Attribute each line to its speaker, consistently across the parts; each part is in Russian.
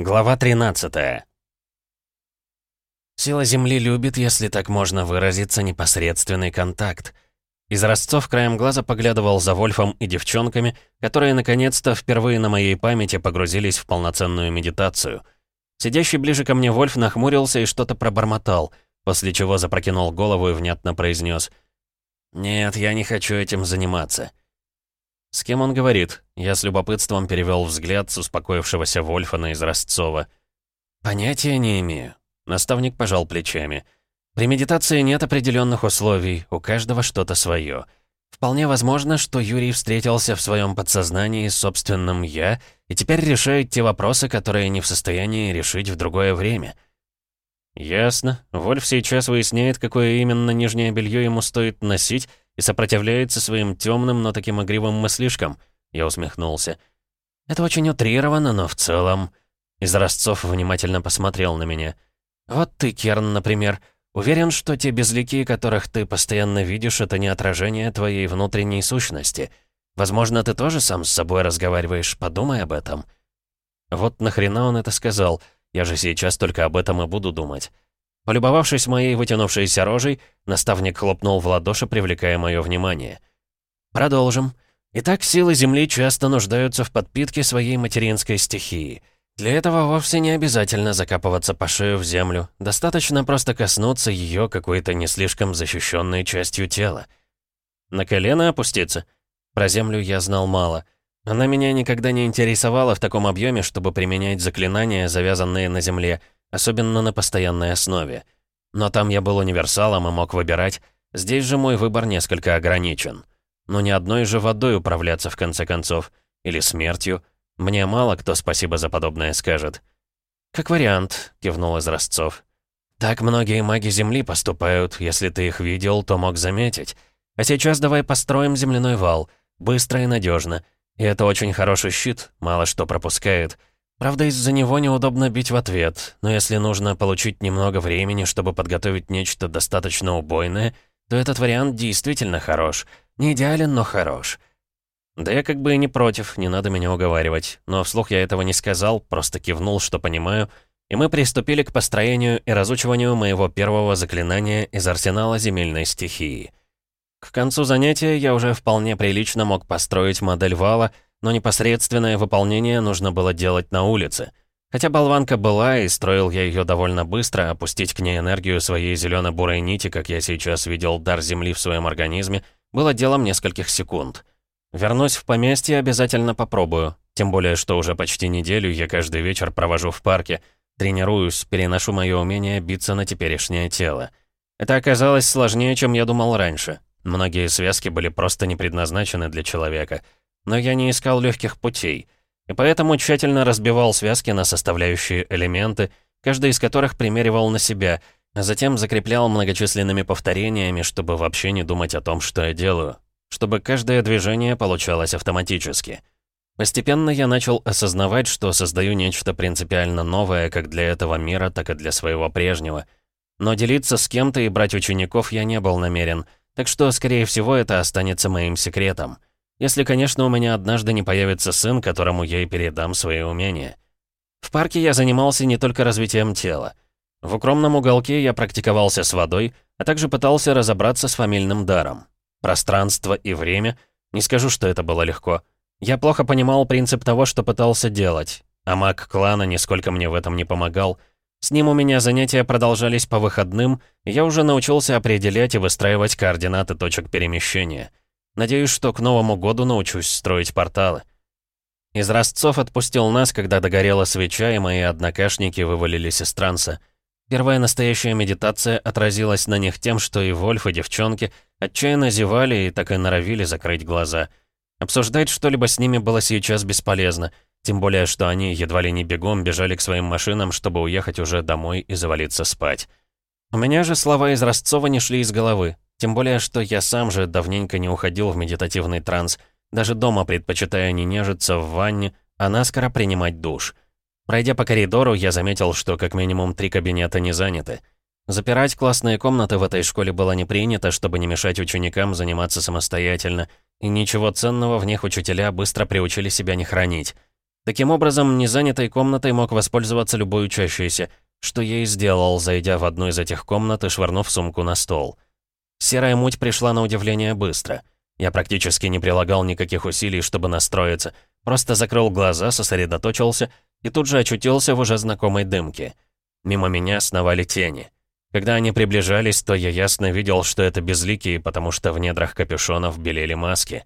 Speaker 1: Глава 13 Сила Земли любит, если так можно выразиться, непосредственный контакт. Из Ростцов краем глаза поглядывал за Вольфом и девчонками, которые наконец-то впервые на моей памяти погрузились в полноценную медитацию. Сидящий ближе ко мне Вольф нахмурился и что-то пробормотал, после чего запрокинул голову и внятно произнес «Нет, я не хочу этим заниматься». С кем он говорит? Я с любопытством перевел взгляд с успокоившегося Вольфа на Изразцова. Понятия не имею. Наставник пожал плечами. При медитации нет определенных условий, у каждого что-то свое. Вполне возможно, что Юрий встретился в своем подсознании с собственным «я» и теперь решает те вопросы, которые не в состоянии решить в другое время. Ясно. Вольф сейчас выясняет, какое именно нижнее белье ему стоит носить, и сопротивляется своим темным, но таким игривым мыслишкам. Я усмехнулся. Это очень утрировано, но в целом... Из Ростцов внимательно посмотрел на меня. «Вот ты, Керн, например, уверен, что те безликие, которых ты постоянно видишь, это не отражение твоей внутренней сущности. Возможно, ты тоже сам с собой разговариваешь, подумай об этом». Вот нахрена он это сказал? Я же сейчас только об этом и буду думать. Полюбовавшись моей вытянувшейся рожей, наставник хлопнул в ладоши, привлекая мое внимание. «Продолжим. Итак, силы Земли часто нуждаются в подпитке своей материнской стихии. Для этого вовсе не обязательно закапываться по шею в землю. Достаточно просто коснуться ее какой-то не слишком защищенной частью тела. На колено опуститься? Про землю я знал мало. Она меня никогда не интересовала в таком объеме, чтобы применять заклинания, завязанные на земле — особенно на постоянной основе. Но там я был универсалом и мог выбирать. Здесь же мой выбор несколько ограничен. Но ни одной же водой управляться в конце концов. Или смертью. Мне мало кто спасибо за подобное скажет. «Как вариант», — кивнул из Ростцов. «Так многие маги Земли поступают. Если ты их видел, то мог заметить. А сейчас давай построим земляной вал. Быстро и надежно. И это очень хороший щит, мало что пропускает. Правда, из-за него неудобно бить в ответ, но если нужно получить немного времени, чтобы подготовить нечто достаточно убойное, то этот вариант действительно хорош. Не идеален, но хорош. Да я как бы и не против, не надо меня уговаривать. Но вслух я этого не сказал, просто кивнул, что понимаю, и мы приступили к построению и разучиванию моего первого заклинания из арсенала земельной стихии. К концу занятия я уже вполне прилично мог построить модель вала — но непосредственное выполнение нужно было делать на улице. Хотя болванка была, и строил я ее довольно быстро, опустить к ней энергию своей зелено-бурой нити, как я сейчас видел дар земли в своем организме, было делом нескольких секунд. Вернусь в поместье, обязательно попробую. Тем более, что уже почти неделю я каждый вечер провожу в парке, тренируюсь, переношу мое умение биться на теперешнее тело. Это оказалось сложнее, чем я думал раньше. Многие связки были просто не предназначены для человека — но я не искал легких путей, и поэтому тщательно разбивал связки на составляющие элементы, каждый из которых примеривал на себя, а затем закреплял многочисленными повторениями, чтобы вообще не думать о том, что я делаю, чтобы каждое движение получалось автоматически. Постепенно я начал осознавать, что создаю нечто принципиально новое как для этого мира, так и для своего прежнего. Но делиться с кем-то и брать учеников я не был намерен, так что, скорее всего, это останется моим секретом. Если, конечно, у меня однажды не появится сын, которому я и передам свои умения. В парке я занимался не только развитием тела. В укромном уголке я практиковался с водой, а также пытался разобраться с фамильным даром. Пространство и время, не скажу, что это было легко. Я плохо понимал принцип того, что пытался делать, а маг клана нисколько мне в этом не помогал. С ним у меня занятия продолжались по выходным, я уже научился определять и выстраивать координаты точек перемещения — Надеюсь, что к Новому году научусь строить порталы. Из отпустил нас, когда догорела свеча, и мои однокашники вывалились из транса. Первая настоящая медитация отразилась на них тем, что и Вольф, и девчонки отчаянно зевали и так и норовили закрыть глаза. Обсуждать что-либо с ними было сейчас бесполезно, тем более, что они едва ли не бегом бежали к своим машинам, чтобы уехать уже домой и завалиться спать. У меня же слова из не шли из головы, тем более, что я сам же давненько не уходил в медитативный транс, даже дома предпочитая не нежиться в ванне, а наскоро принимать душ. Пройдя по коридору, я заметил, что как минимум три кабинета не заняты. Запирать классные комнаты в этой школе было не принято, чтобы не мешать ученикам заниматься самостоятельно, и ничего ценного в них учителя быстро приучили себя не хранить. Таким образом, незанятой комнатой мог воспользоваться любой учащийся, что я и сделал, зайдя в одну из этих комнат и швырнув сумку на стол. Серая муть пришла на удивление быстро. Я практически не прилагал никаких усилий, чтобы настроиться, просто закрыл глаза, сосредоточился и тут же очутился в уже знакомой дымке. Мимо меня сновали тени. Когда они приближались, то я ясно видел, что это безликие, потому что в недрах капюшонов белели маски.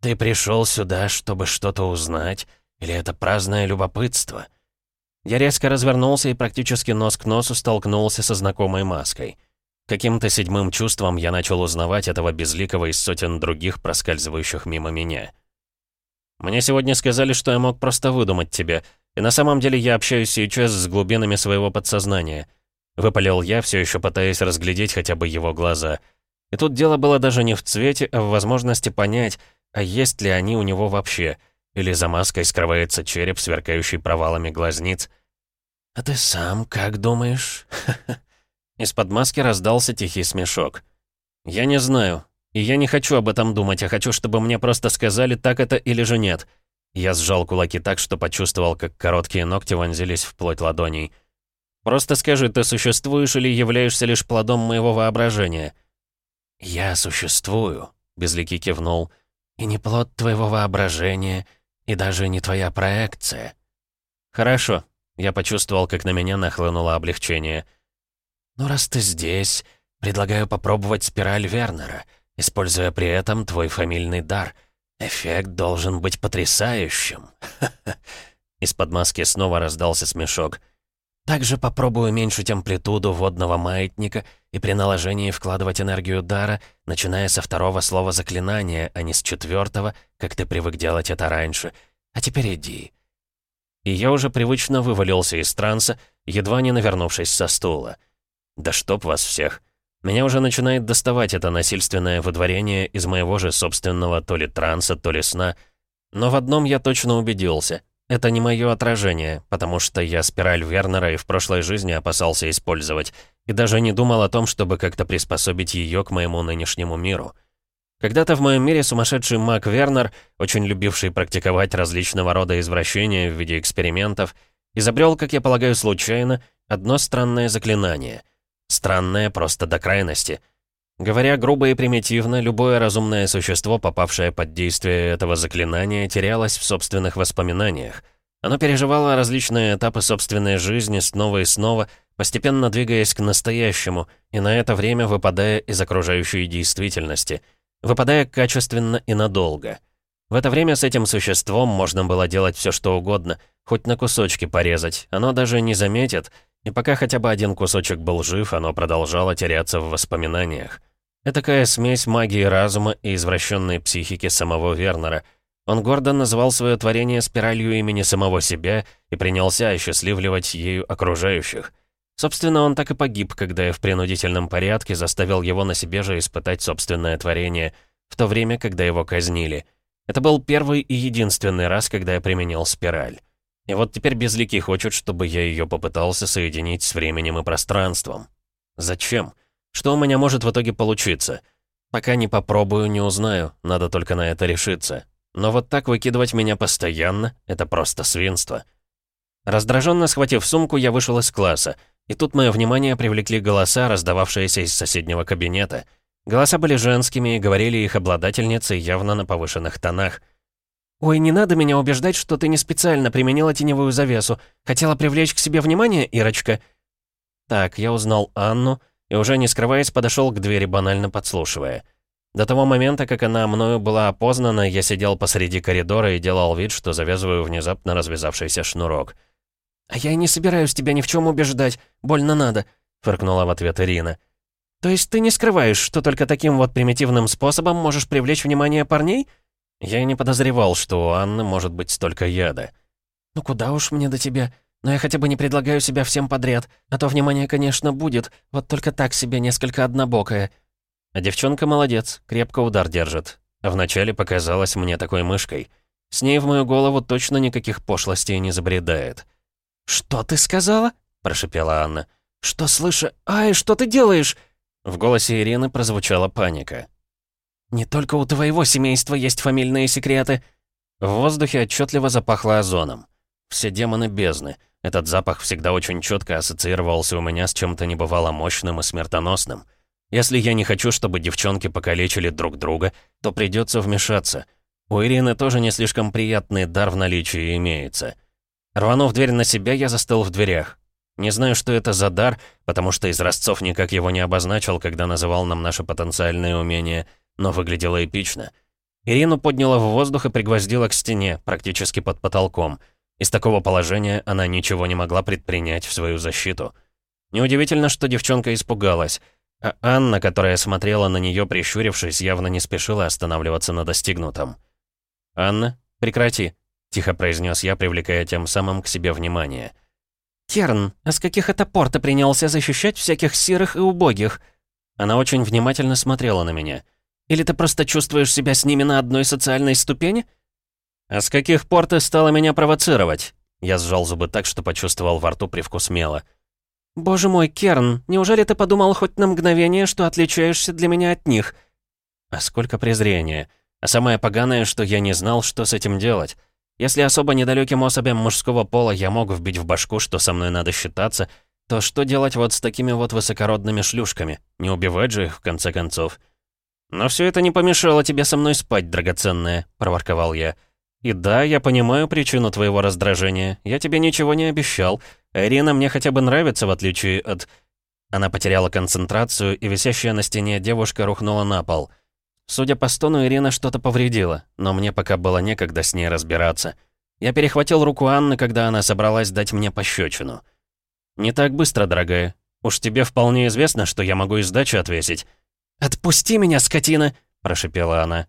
Speaker 1: «Ты пришел сюда, чтобы что-то узнать? Или это праздное любопытство?» Я резко развернулся и практически нос к носу столкнулся со знакомой маской. Каким-то седьмым чувством я начал узнавать этого безликого из сотен других, проскальзывающих мимо меня. «Мне сегодня сказали, что я мог просто выдумать тебя, и на самом деле я общаюсь сейчас с глубинами своего подсознания». Выпалил я, все еще пытаясь разглядеть хотя бы его глаза. И тут дело было даже не в цвете, а в возможности понять, а есть ли они у него вообще, или за маской скрывается череп, сверкающий провалами глазниц. «А ты сам как думаешь?» Из-под маски раздался тихий смешок. «Я не знаю. И я не хочу об этом думать, а хочу, чтобы мне просто сказали, так это или же нет». Я сжал кулаки так, что почувствовал, как короткие ногти вонзились в плоть ладоней. Просто скажи, ты существуешь или являешься лишь плодом моего воображения?» «Я существую», — Безликий кивнул. «И не плод твоего воображения, и даже не твоя проекция». «Хорошо», — я почувствовал, как на меня нахлынуло облегчение. «Ну, раз ты здесь, предлагаю попробовать спираль Вернера, используя при этом твой фамильный дар. Эффект должен быть потрясающим». Из-под маски снова раздался смешок. «Я также попробую уменьшить амплитуду водного маятника и при наложении вкладывать энергию дара, начиная со второго слова заклинания, а не с четвертого, как ты привык делать это раньше. А теперь иди. И я уже привычно вывалился из транса, едва не навернувшись со стула. Да чтоб вас всех. Меня уже начинает доставать это насильственное выдворение из моего же собственного то ли транса, то ли сна. Но в одном я точно убедился — это не мое отражение, потому что я спираль Вернера и в прошлой жизни опасался использовать, и даже не думал о том, чтобы как-то приспособить ее к моему нынешнему миру. Когда-то в моем мире сумасшедший маг Вернер, очень любивший практиковать различного рода извращения в виде экспериментов, изобрел, как я полагаю, случайно, одно странное заклинание. Странное просто до крайности — Говоря грубо и примитивно, любое разумное существо, попавшее под действие этого заклинания, терялось в собственных воспоминаниях. Оно переживало различные этапы собственной жизни снова и снова, постепенно двигаясь к настоящему, и на это время выпадая из окружающей действительности, выпадая качественно и надолго. В это время с этим существом можно было делать все что угодно, хоть на кусочки порезать, оно даже не заметит, и пока хотя бы один кусочек был жив, оно продолжало теряться в воспоминаниях. Этакая смесь магии разума и извращенной психики самого Вернера. Он гордо назвал свое творение спиралью имени самого себя и принялся осчастливливать ею окружающих. Собственно, он так и погиб, когда я в принудительном порядке заставил его на себе же испытать собственное творение, в то время, когда его казнили. Это был первый и единственный раз, когда я применил спираль. И вот теперь Безликий хочет, чтобы я ее попытался соединить с временем и пространством. Зачем? Что у меня может в итоге получиться? Пока не попробую, не узнаю, надо только на это решиться. Но вот так выкидывать меня постоянно — это просто свинство. Раздраженно схватив сумку, я вышел из класса, и тут мое внимание привлекли голоса, раздававшиеся из соседнего кабинета. Голоса были женскими, и говорили их обладательницы явно на повышенных тонах — «Ой, не надо меня убеждать, что ты не специально применила теневую завесу. Хотела привлечь к себе внимание, Ирочка?» Так, я узнал Анну и уже не скрываясь подошел к двери, банально подслушивая. До того момента, как она мною была опознана, я сидел посреди коридора и делал вид, что завязываю внезапно развязавшийся шнурок. «А я и не собираюсь тебя ни в чем убеждать. Больно надо», — фыркнула в ответ Ирина. «То есть ты не скрываешь, что только таким вот примитивным способом можешь привлечь внимание парней?» Я и не подозревал, что у Анны может быть столько яда. «Ну куда уж мне до тебя? Но я хотя бы не предлагаю себя всем подряд, а то внимание, конечно, будет, вот только так себе несколько однобокое». А девчонка молодец, крепко удар держит. А вначале показалась мне такой мышкой. С ней в мою голову точно никаких пошлостей не забредает. «Что ты сказала?» – прошипела Анна. «Что слыша? Ай, что ты делаешь?» В голосе Ирины прозвучала паника. «Не только у твоего семейства есть фамильные секреты». В воздухе отчетливо запахло озоном. Все демоны бездны. Этот запах всегда очень четко ассоциировался у меня с чем-то небывало мощным и смертоносным. Если я не хочу, чтобы девчонки покалечили друг друга, то придется вмешаться. У Ирины тоже не слишком приятный дар в наличии имеется. Рванув дверь на себя, я застыл в дверях. Не знаю, что это за дар, потому что из Ростцов никак его не обозначил, когда называл нам наши потенциальные умения, но выглядело эпично. Ирину подняла в воздух и пригвоздила к стене, практически под потолком. Из такого положения она ничего не могла предпринять в свою защиту. Неудивительно, что девчонка испугалась. А Анна, которая смотрела на нее, прищурившись, явно не спешила останавливаться на достигнутом. «Анна, прекрати», — тихо произнес я, привлекая тем самым к себе внимание.
Speaker 2: «Керн, а с каких это пор ты принялся защищать всяких серых и убогих?»
Speaker 1: Она очень внимательно смотрела на меня.
Speaker 2: «Или ты просто чувствуешь себя с ними на одной социальной ступени?»
Speaker 1: «А с каких пор ты стала меня провоцировать?» Я сжал зубы так, что почувствовал во рту привкус мела.
Speaker 2: «Боже мой, Керн, неужели ты подумал хоть на мгновение, что отличаешься для меня от них?»
Speaker 1: А сколько презрения. А самое поганое, что я не знал, что с этим делать. Если особо недалеким особям мужского пола я мог вбить в башку, что со мной надо считаться, то что делать вот с такими вот высокородными шлюшками? Не убивать же их, в конце концов. «Но все это не помешало тебе со мной спать, драгоценная», — проворковал я. «И да, я понимаю причину твоего раздражения. Я тебе ничего не обещал. Ирина мне хотя бы нравится, в отличие от...» Она потеряла концентрацию, и висящая на стене девушка рухнула на пол — Судя по стону, Ирина что-то повредила, но мне пока было некогда с ней разбираться. Я перехватил руку Анны, когда она собралась дать мне пощечину. «Не так быстро, дорогая. Уж тебе вполне известно, что я могу и сдачу отвесить».
Speaker 2: «Отпусти меня, скотина!»
Speaker 1: – прошипела она.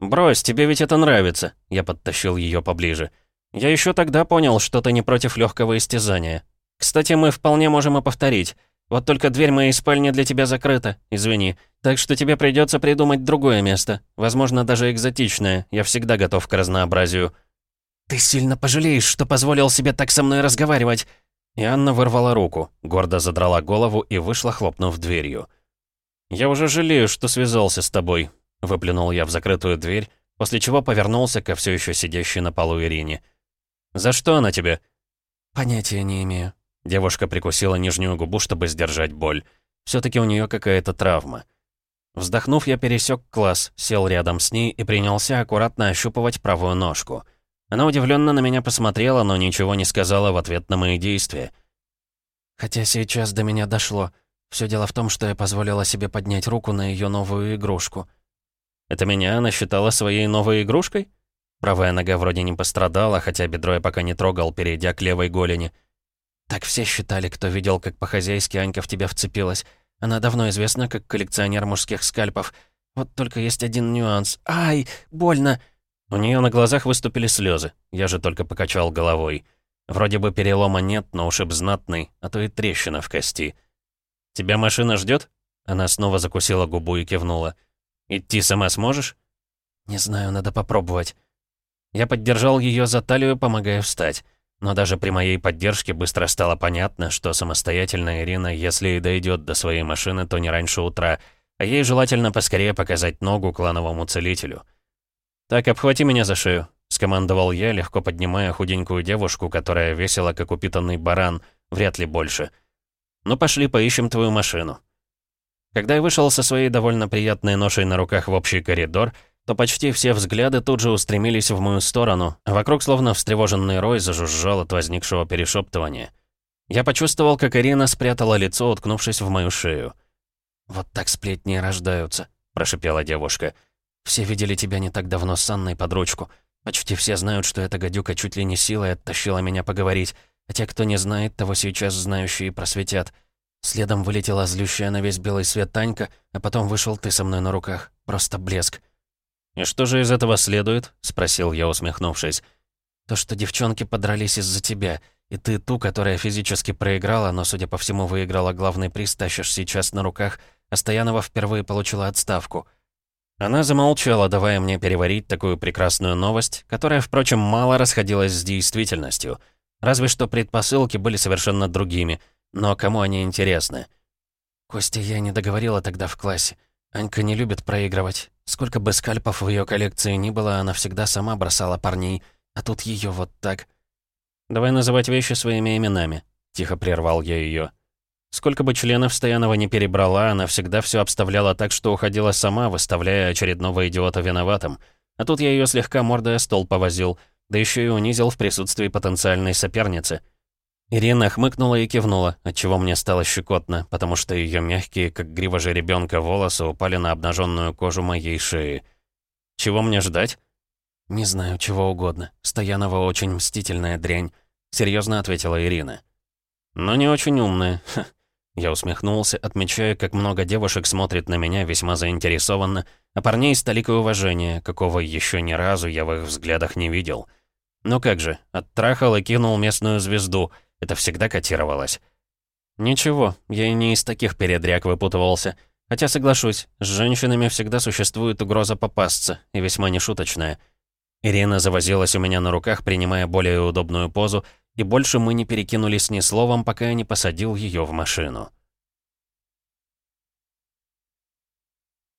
Speaker 1: «Брось, тебе ведь это нравится», – я подтащил ее поближе. «Я еще тогда понял, что ты не против легкого истязания. Кстати, мы вполне можем и повторить. Вот только дверь моей спальни для тебя закрыта, извини. Так что тебе придется придумать другое место. Возможно, даже экзотичное. Я всегда готов к разнообразию».
Speaker 2: «Ты сильно пожалеешь, что позволил себе так со мной разговаривать!»
Speaker 1: И Анна вырвала руку, гордо задрала голову и вышла, хлопнув дверью. «Я уже жалею, что связался с тобой», — выплюнул я в закрытую дверь, после чего повернулся ко все еще сидящей на полу Ирине. «За что она тебе?»
Speaker 2: «Понятия не имею»,
Speaker 1: Девушка прикусила нижнюю губу, чтобы сдержать боль. все таки у нее какая-то травма. Вздохнув, я пересек класс, сел рядом с ней и принялся аккуратно ощупывать правую ножку. Она удивленно на меня посмотрела, но ничего не сказала в ответ на мои действия.
Speaker 2: Хотя сейчас до меня дошло. Все дело в том, что я позволила себе поднять руку на ее новую игрушку.
Speaker 1: Это меня она считала своей новой игрушкой? Правая нога вроде не пострадала, хотя бедро я пока не трогал, перейдя к левой голени.
Speaker 2: Так все считали, кто видел, как по-хозяйски Анька в тебя вцепилась. Она давно известна как коллекционер мужских скальпов. Вот только есть один нюанс. Ай, больно!»
Speaker 1: У нее на глазах выступили слезы. Я же только покачал головой. Вроде бы перелома нет, но ушиб знатный, а то и трещина в кости. «Тебя машина ждет? Она снова закусила губу и кивнула. «Идти сама сможешь?»
Speaker 2: «Не знаю, надо попробовать».
Speaker 1: Я поддержал ее за талию, помогая встать. Но даже при моей поддержке быстро стало понятно, что самостоятельная Ирина, если и дойдет до своей машины, то не раньше утра, а ей желательно поскорее показать ногу клановому целителю. «Так, обхвати меня за шею», — скомандовал я, легко поднимая худенькую девушку, которая весила, как упитанный баран, вряд ли больше. «Ну пошли, поищем твою машину». Когда я вышел со своей довольно приятной ношей на руках в общий коридор, то почти все взгляды тут же устремились в мою сторону, а вокруг словно встревоженный рой зажужжал от возникшего перешептывания. Я почувствовал, как Ирина спрятала лицо, уткнувшись в мою шею.
Speaker 2: «Вот так сплетни рождаются», — прошипела девушка. «Все видели тебя не так давно с Анной под ручку. Почти все знают, что эта гадюка чуть ли не силой оттащила меня поговорить, а те, кто не знает, того сейчас знающие просветят. Следом вылетела злющая на весь белый свет Танька, а потом вышел ты со мной на руках. Просто блеск.
Speaker 1: «И что же из этого следует?» — спросил я, усмехнувшись.
Speaker 2: «То, что девчонки подрались из-за тебя, и ты ту, которая физически проиграла, но, судя по всему, выиграла главный приз, тащишь сейчас на руках, а Стоянова впервые получила отставку».
Speaker 1: Она замолчала, давая мне переварить такую прекрасную новость, которая, впрочем, мало расходилась с действительностью. Разве что предпосылки были совершенно другими. Но кому они интересны?
Speaker 2: «Костя, я не договорила тогда в классе. Анька не любит проигрывать. Сколько бы скальпов в ее коллекции ни было, она всегда сама бросала парней, а тут ее вот так.
Speaker 1: «Давай называть вещи своими именами», — тихо прервал я ее. Сколько бы членов Стоянова не перебрала, она всегда все обставляла так, что уходила сама, выставляя очередного идиота виноватым. А тут я ее слегка мордой о стол повозил, да еще и унизил в присутствии потенциальной соперницы. Ирина хмыкнула и кивнула, отчего мне стало щекотно, потому что ее мягкие, как грива же ребенка, волосы упали на обнаженную кожу моей шеи. Чего мне ждать?
Speaker 2: «Не знаю, чего угодно. Стоянова очень мстительная дрянь», — серьезно ответила Ирина.
Speaker 1: «Но не очень умная». Я усмехнулся, отмечая, как много девушек смотрит на меня весьма заинтересованно, а парней с толикой уважения, какого еще ни разу я в их взглядах не видел. Ну как же, оттрахал и кинул местную звезду — это всегда котировалось. Ничего, я и не из таких передряг выпутывался. Хотя, соглашусь, с женщинами всегда существует угроза попасться, и весьма нешуточная. Ирина завозилась у меня на руках, принимая более удобную позу, и больше мы не перекинулись ни словом, пока я не посадил ее в машину.